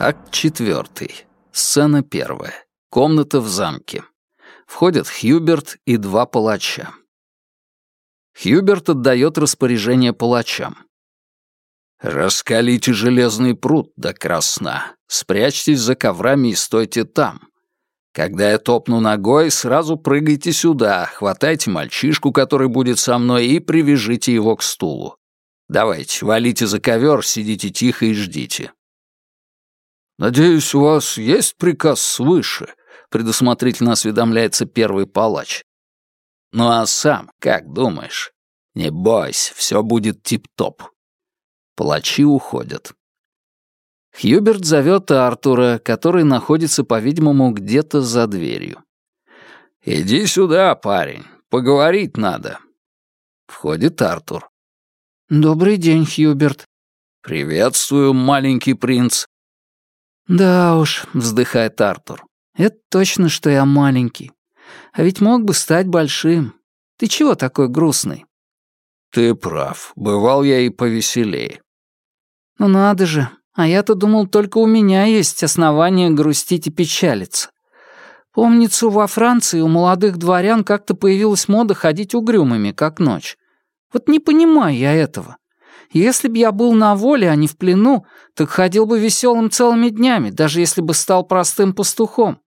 Акт четвертый. Сцена первая. Комната в замке. Входят Хьюберт и два палача. Хьюберт отдает распоряжение палачам. «Раскалите железный пруд до красна, спрячьтесь за коврами и стойте там. Когда я топну ногой, сразу прыгайте сюда, хватайте мальчишку, который будет со мной, и привяжите его к стулу. Давайте, валите за ковер, сидите тихо и ждите». «Надеюсь, у вас есть приказ свыше?» — предусмотрительно осведомляется первый палач. «Ну а сам, как думаешь? Не бойся, все будет тип-топ». Палачи уходят. Хьюберт зовет Артура, который находится, по-видимому, где-то за дверью. «Иди сюда, парень, поговорить надо». Входит Артур. «Добрый день, Хьюберт». «Приветствую, маленький принц». «Да уж», — вздыхает Артур. «Это точно, что я маленький. А ведь мог бы стать большим. Ты чего такой грустный?» «Ты прав. Бывал я и повеселее». «Ну надо же, а я-то думал, только у меня есть основания грустить и печалиться. Помнится, во Франции у молодых дворян как-то появилась мода ходить угрюмыми, как ночь. Вот не понимаю я этого. Если б я был на воле, а не в плену, так ходил бы веселым целыми днями, даже если бы стал простым пастухом.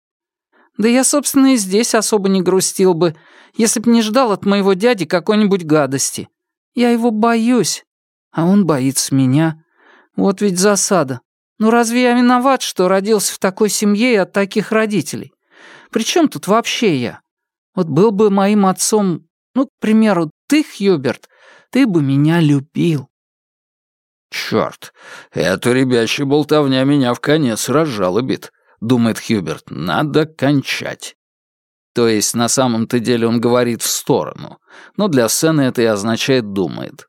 Да я, собственно, и здесь особо не грустил бы, если б не ждал от моего дяди какой-нибудь гадости. Я его боюсь, а он боится меня. Вот ведь засада. Ну разве я виноват, что родился в такой семье и от таких родителей? Причем тут вообще я? Вот был бы моим отцом, ну, к примеру, ты, Хьюберт, ты бы меня любил. Черт, эта ребячья болтовня меня в конец разжалобит, думает Хьюберт. Надо кончать. То есть на самом-то деле он говорит в сторону, но для сцены это и означает «думает».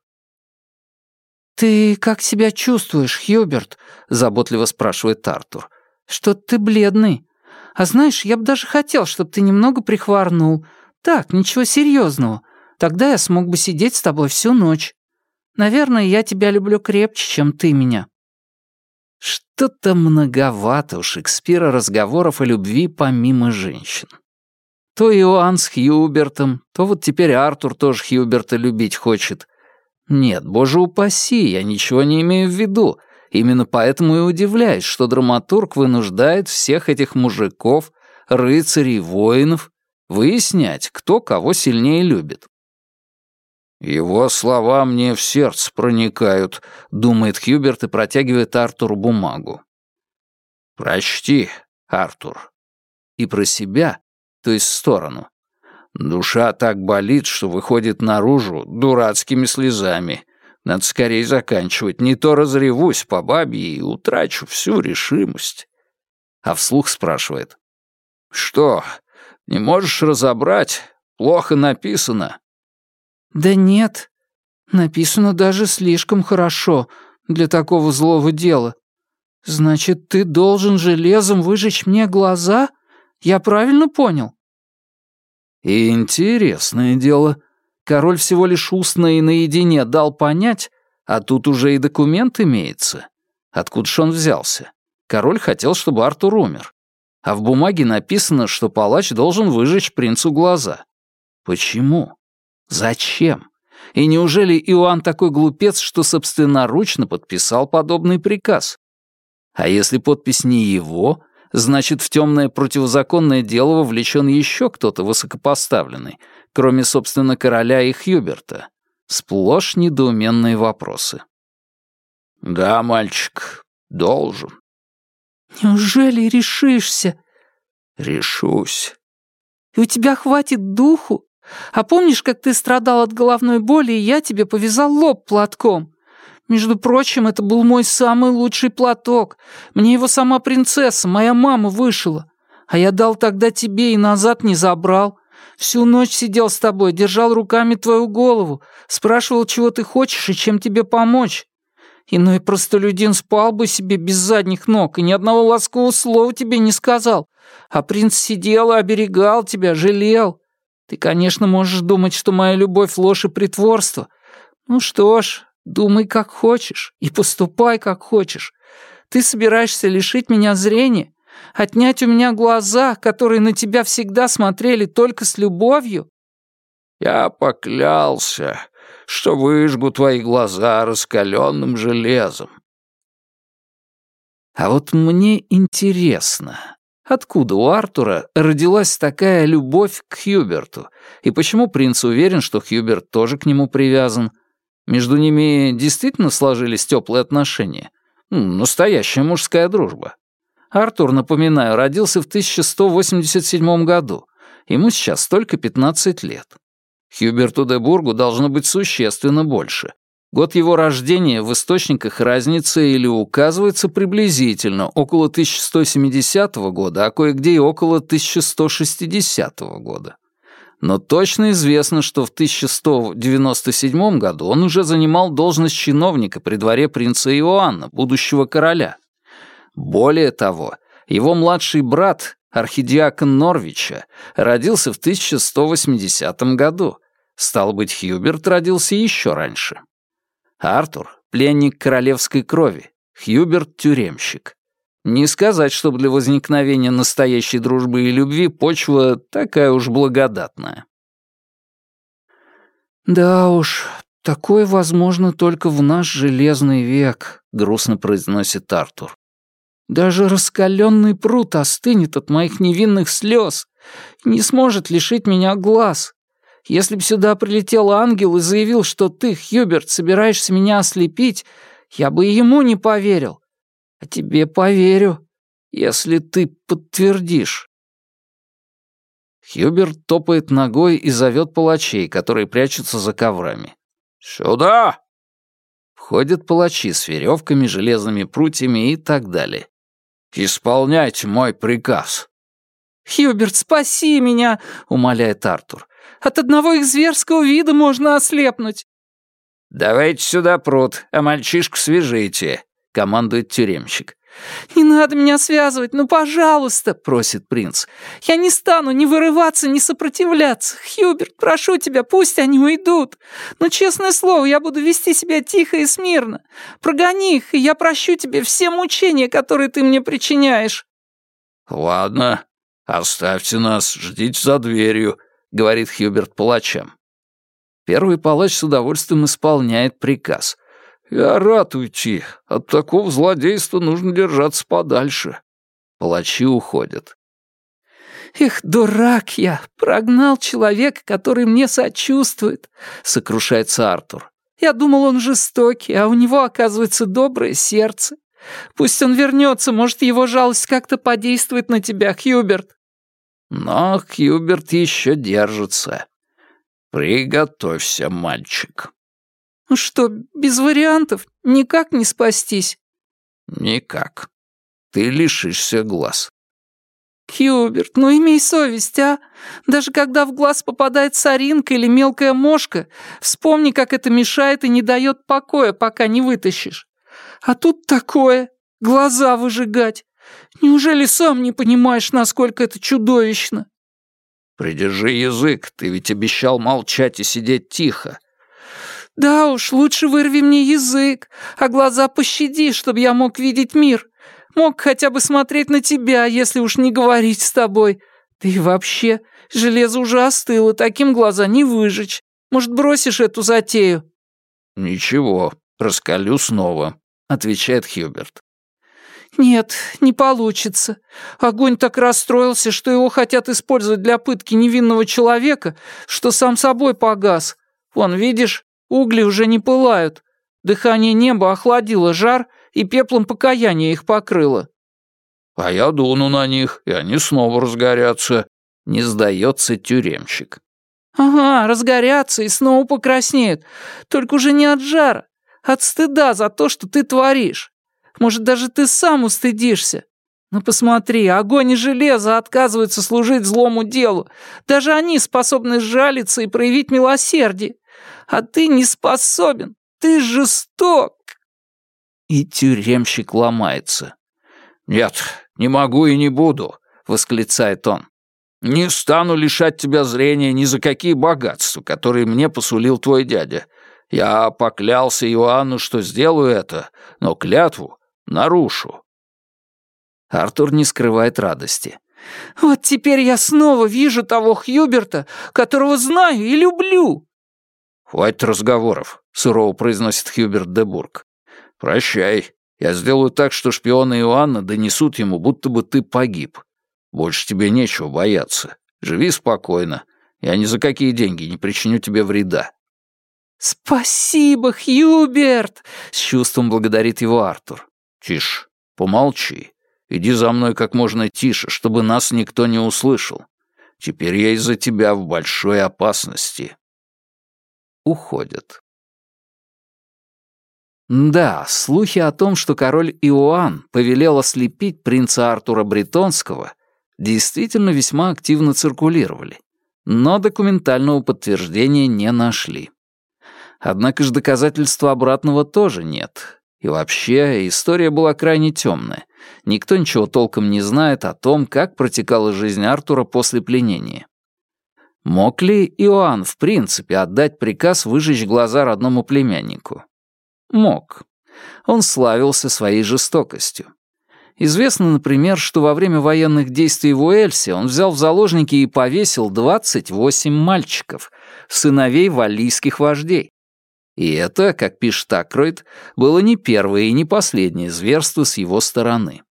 «Ты как себя чувствуешь, Хьюберт?» — заботливо спрашивает Артур. «Что ты бледный. А знаешь, я бы даже хотел, чтобы ты немного прихворнул. Так, ничего серьезного. Тогда я смог бы сидеть с тобой всю ночь. Наверное, я тебя люблю крепче, чем ты меня». Что-то многовато у Шекспира разговоров о любви помимо женщин. То Иоанн с Хьюбертом, то вот теперь Артур тоже Хьюберта любить хочет. Нет, боже упаси, я ничего не имею в виду. Именно поэтому и удивляюсь, что драматург вынуждает всех этих мужиков, рыцарей, воинов выяснять, кто кого сильнее любит. «Его слова мне в сердце проникают», — думает Хьюберт и протягивает Артуру бумагу. «Прочти, Артур». И про себя, то есть в сторону. Душа так болит, что выходит наружу дурацкими слезами. Надо скорее заканчивать, не то разревусь по бабе и утрачу всю решимость. А вслух спрашивает. «Что, не можешь разобрать? Плохо написано». «Да нет, написано даже слишком хорошо для такого злого дела. Значит, ты должен железом выжечь мне глаза? Я правильно понял?» Интересное дело. Король всего лишь устно и наедине дал понять, а тут уже и документ имеется. Откуда ж он взялся? Король хотел, чтобы Артур умер. А в бумаге написано, что палач должен выжечь принцу глаза. Почему? Зачем? И неужели Иоанн такой глупец, что собственноручно подписал подобный приказ? А если подпись не его, значит, в темное противозаконное дело вовлечен еще кто-то высокопоставленный, кроме, собственно, короля и Хьюберта. Сплошь недоуменные вопросы. «Да, мальчик, должен». «Неужели решишься?» «Решусь». «И у тебя хватит духу? А помнишь, как ты страдал от головной боли, и я тебе повязал лоб платком? Между прочим, это был мой самый лучший платок. Мне его сама принцесса, моя мама, вышила. А я дал тогда тебе и назад не забрал. Всю ночь сидел с тобой, держал руками твою голову, спрашивал, чего ты хочешь и чем тебе помочь. Иной простолюдин спал бы себе без задних ног и ни одного ласкового слова тебе не сказал. А принц сидел и оберегал тебя, жалел. Ты, конечно, можешь думать, что моя любовь — ложь и притворство. Ну что ж, Думай, как хочешь, и поступай, как хочешь. Ты собираешься лишить меня зрения? Отнять у меня глаза, которые на тебя всегда смотрели только с любовью?» «Я поклялся, что выжгу твои глаза раскаленным железом». А вот мне интересно, откуда у Артура родилась такая любовь к Хьюберту, и почему принц уверен, что Хьюберт тоже к нему привязан? Между ними действительно сложились теплые отношения? Настоящая мужская дружба. Артур, напоминаю, родился в 1187 году. Ему сейчас только 15 лет. Хьюберту де Бургу должно быть существенно больше. Год его рождения в источниках разница или указывается приблизительно, около 1170 года, а кое-где и около 1160 года. Но точно известно, что в 1197 году он уже занимал должность чиновника при дворе принца Иоанна, будущего короля. Более того, его младший брат, архидиакон Норвича, родился в 1180 году. Стал быть, Хьюберт родился еще раньше. Артур — пленник королевской крови, Хьюберт — тюремщик. Не сказать, чтобы для возникновения настоящей дружбы и любви почва такая уж благодатная. «Да уж, такое возможно только в наш железный век», — грустно произносит Артур. Даже раскаленный пруд остынет от моих невинных слез, не сможет лишить меня глаз. Если б сюда прилетел ангел и заявил, что ты, Хьюберт, собираешься меня ослепить, я бы ему не поверил. А тебе поверю, если ты подтвердишь. Хьюберт топает ногой и зовет палачей, которые прячутся за коврами. «Сюда!» Входят палачи с веревками, железными прутьями и так далее. «Исполняйте мой приказ». «Хьюберт, спаси меня!» — умоляет Артур. «От одного их зверского вида можно ослепнуть». «Давайте сюда пруд, а мальчишку свяжите», — командует тюремщик. «Не надо меня связывать, ну, пожалуйста!» — просит принц. «Я не стану ни вырываться, ни сопротивляться. Хьюберт, прошу тебя, пусть они уйдут. Но, честное слово, я буду вести себя тихо и смирно. Прогони их, и я прощу тебе все мучения, которые ты мне причиняешь». «Ладно, оставьте нас, ждите за дверью», — говорит Хьюберт палачам. Первый палач с удовольствием исполняет приказ — «Я рад уйти. От такого злодейства нужно держаться подальше». Палачи уходят. «Эх, дурак я! Прогнал человека, который мне сочувствует!» — сокрушается Артур. «Я думал, он жестокий, а у него, оказывается, доброе сердце. Пусть он вернется, может, его жалость как-то подействует на тебя, Хьюберт». Но Хьюберт еще держится. «Приготовься, мальчик». Что, без вариантов? Никак не спастись?» «Никак. Ты лишишься глаз». «Хьюберт, ну имей совесть, а! Даже когда в глаз попадает соринка или мелкая мошка, вспомни, как это мешает и не дает покоя, пока не вытащишь. А тут такое, глаза выжигать. Неужели сам не понимаешь, насколько это чудовищно?» «Придержи язык, ты ведь обещал молчать и сидеть тихо. «Да уж, лучше вырви мне язык, а глаза пощади, чтобы я мог видеть мир. Мог хотя бы смотреть на тебя, если уж не говорить с тобой. Да и вообще, железо уже остыло, таким глаза не выжечь. Может, бросишь эту затею?» «Ничего, раскалю снова», — отвечает Хьюберт. «Нет, не получится. Огонь так расстроился, что его хотят использовать для пытки невинного человека, что сам собой погас. Вон, видишь, Угли уже не пылают. Дыхание неба охладило жар, и пеплом покаяния их покрыло. А я дуну на них, и они снова разгорятся. Не сдается тюремщик. Ага, разгорятся и снова покраснеют. Только уже не от жара, от стыда за то, что ты творишь. Может, даже ты сам устыдишься. Но посмотри, огонь и железо отказываются служить злому делу. Даже они способны сжалиться и проявить милосердие а ты не способен, ты жесток!» И тюремщик ломается. «Нет, не могу и не буду», — восклицает он. «Не стану лишать тебя зрения ни за какие богатства, которые мне посулил твой дядя. Я поклялся Иоанну, что сделаю это, но клятву нарушу. Артур не скрывает радости. «Вот теперь я снова вижу того Хьюберта, которого знаю и люблю!» «Хватит разговоров», — сурово произносит Хьюберт де Бург. «Прощай. Я сделаю так, что шпионы Иоанна донесут ему, будто бы ты погиб. Больше тебе нечего бояться. Живи спокойно. Я ни за какие деньги не причиню тебе вреда». «Спасибо, Хьюберт!» — с чувством благодарит его Артур. «Тише, помолчи. Иди за мной как можно тише, чтобы нас никто не услышал. Теперь я из-за тебя в большой опасности». Уходят. Да, слухи о том, что король Иоанн повелел ослепить принца Артура Бретонского, действительно весьма активно циркулировали, но документального подтверждения не нашли. Однако же доказательства обратного тоже нет. И вообще, история была крайне темная. Никто ничего толком не знает о том, как протекала жизнь Артура после пленения. Мог ли Иоанн в принципе отдать приказ выжечь глаза родному племяннику? Мог. Он славился своей жестокостью. Известно, например, что во время военных действий в Уэльсе он взял в заложники и повесил 28 мальчиков, сыновей валлийских вождей. И это, как пишет Акройд, было не первое и не последнее зверство с его стороны.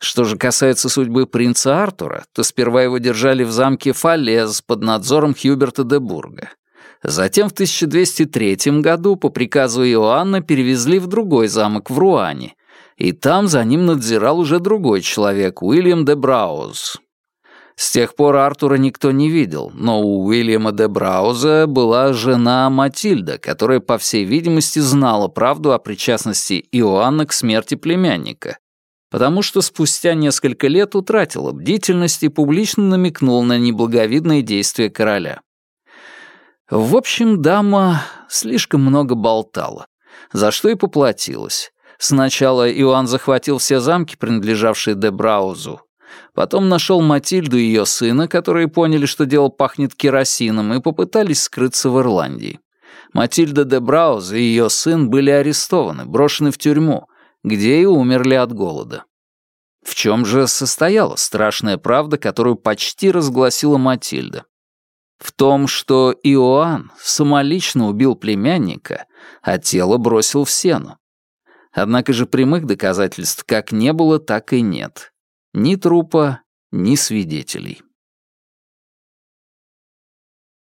Что же касается судьбы принца Артура, то сперва его держали в замке Фалез под надзором Хьюберта де Бурга. Затем в 1203 году по приказу Иоанна перевезли в другой замок в Руане, и там за ним надзирал уже другой человек, Уильям де Брауз. С тех пор Артура никто не видел, но у Уильяма де Брауза была жена Матильда, которая, по всей видимости, знала правду о причастности Иоанна к смерти племянника, потому что спустя несколько лет утратила бдительность и публично намекнул на неблаговидные действия короля. В общем, дама слишком много болтала, за что и поплатилась. Сначала Иоанн захватил все замки, принадлежавшие де Браузу, Потом нашел Матильду и ее сына, которые поняли, что дело пахнет керосином, и попытались скрыться в Ирландии. Матильда де Брауз и ее сын были арестованы, брошены в тюрьму, где и умерли от голода. В чем же состояла страшная правда, которую почти разгласила Матильда? В том, что Иоанн самолично убил племянника, а тело бросил в сену. Однако же прямых доказательств как не было, так и нет. Ни трупа, ни свидетелей.